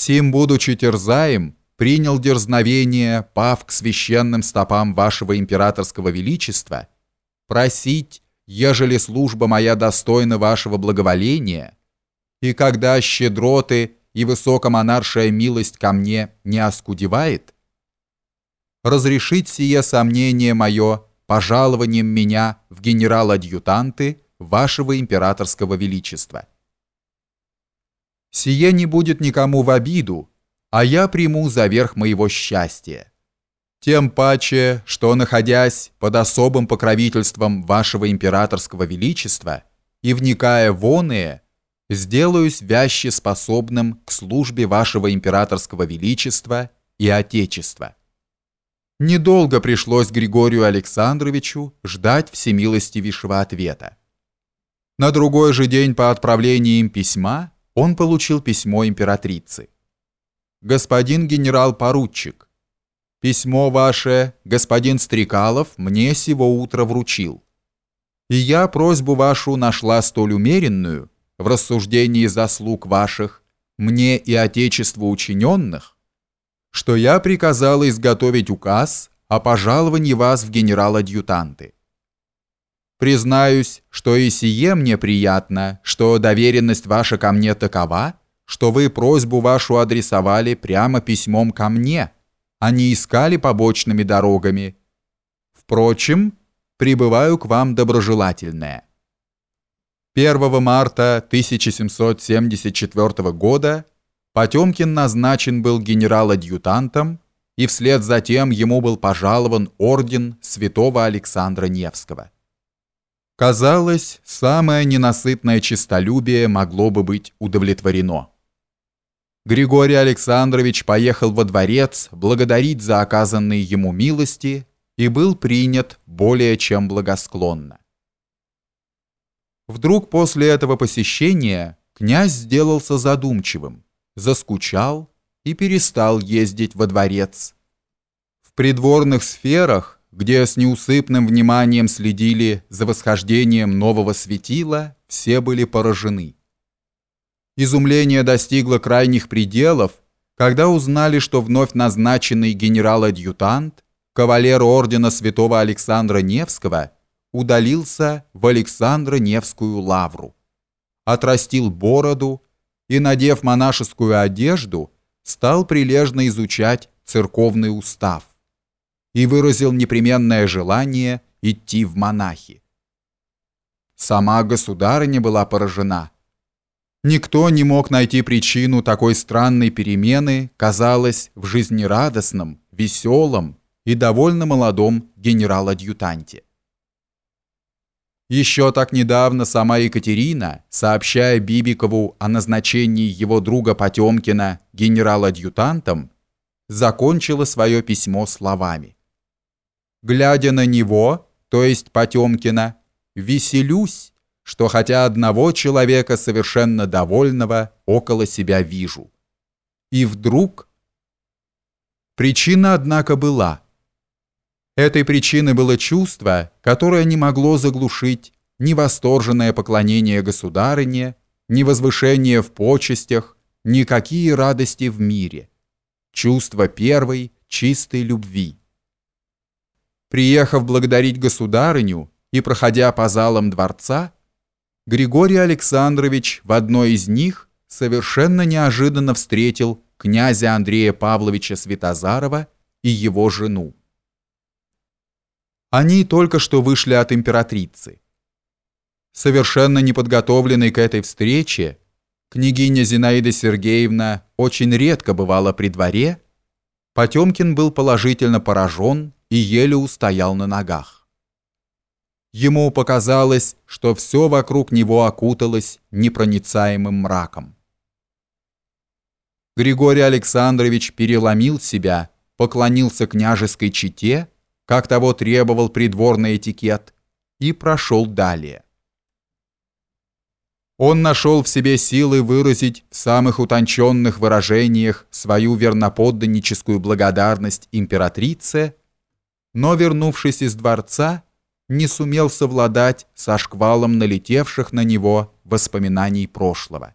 Сим, будучи терзаем, принял дерзновение, пав к священным стопам вашего императорского величества, просить, ежели служба моя достойна вашего благоволения, и когда щедроты и высокомонаршая милость ко мне не оскудевает, разрешить сие сомнение мое пожалованием меня в генерал-адъютанты вашего императорского величества. Сие не будет никому в обиду, а я приму за верх моего счастья. Тем паче, что, находясь под особым покровительством вашего императорского величества и вникая в оное, сделаюсь вяще способным к службе вашего императорского величества и отечества. Недолго пришлось Григорию Александровичу ждать всемилостивейшего ответа. На другой же день по отправлении им письма он получил письмо императрицы. «Господин генерал-поручик, письмо ваше господин Стрекалов мне сего утра вручил. И я просьбу вашу нашла столь умеренную в рассуждении заслуг ваших, мне и Отечеству учиненных, что я приказал изготовить указ о пожаловании вас в генерал-адъютанты. Признаюсь, что и сие мне приятно, что доверенность ваша ко мне такова, что вы просьбу вашу адресовали прямо письмом ко мне, а не искали побочными дорогами. Впрочем, прибываю к вам доброжелательное. 1 марта 1774 года Потемкин назначен был генерал-адъютантом, и вслед за тем ему был пожалован орден святого Александра Невского. Казалось, самое ненасытное честолюбие могло бы быть удовлетворено. Григорий Александрович поехал во дворец благодарить за оказанные ему милости и был принят более чем благосклонно. Вдруг после этого посещения князь сделался задумчивым, заскучал и перестал ездить во дворец. В придворных сферах где с неусыпным вниманием следили за восхождением нового светила, все были поражены. Изумление достигло крайних пределов, когда узнали, что вновь назначенный генерал-адъютант, кавалер ордена святого Александра Невского, удалился в Александро-Невскую лавру, отрастил бороду и, надев монашескую одежду, стал прилежно изучать церковный устав и выразил непременное желание идти в монахи. Сама государыня была поражена. Никто не мог найти причину такой странной перемены, казалось, в жизнерадостном, веселом и довольно молодом генерал-адъютанте. Еще так недавно сама Екатерина, сообщая Бибикову о назначении его друга Потемкина генерал-адъютантом, закончила свое письмо словами глядя на него, то есть Потемкина, веселюсь, что хотя одного человека совершенно довольного около себя вижу. И вдруг... Причина, однако, была. Этой причиной было чувство, которое не могло заглушить ни восторженное поклонение государыне, ни возвышение в почестях, никакие радости в мире. Чувство первой, чистой любви. Приехав благодарить государыню и проходя по залам дворца, Григорий Александрович в одной из них совершенно неожиданно встретил князя Андрея Павловича Святозарова и его жену. Они только что вышли от императрицы. Совершенно неподготовленной к этой встрече, княгиня Зинаида Сергеевна очень редко бывала при дворе, Потемкин был положительно поражен и еле устоял на ногах. Ему показалось, что все вокруг него окуталось непроницаемым мраком. Григорий Александрович переломил себя, поклонился княжеской чете, как того требовал придворный этикет, и прошел далее. Он нашел в себе силы выразить в самых утонченных выражениях свою верноподданническую благодарность императрице но, вернувшись из дворца, не сумел совладать со шквалом налетевших на него воспоминаний прошлого.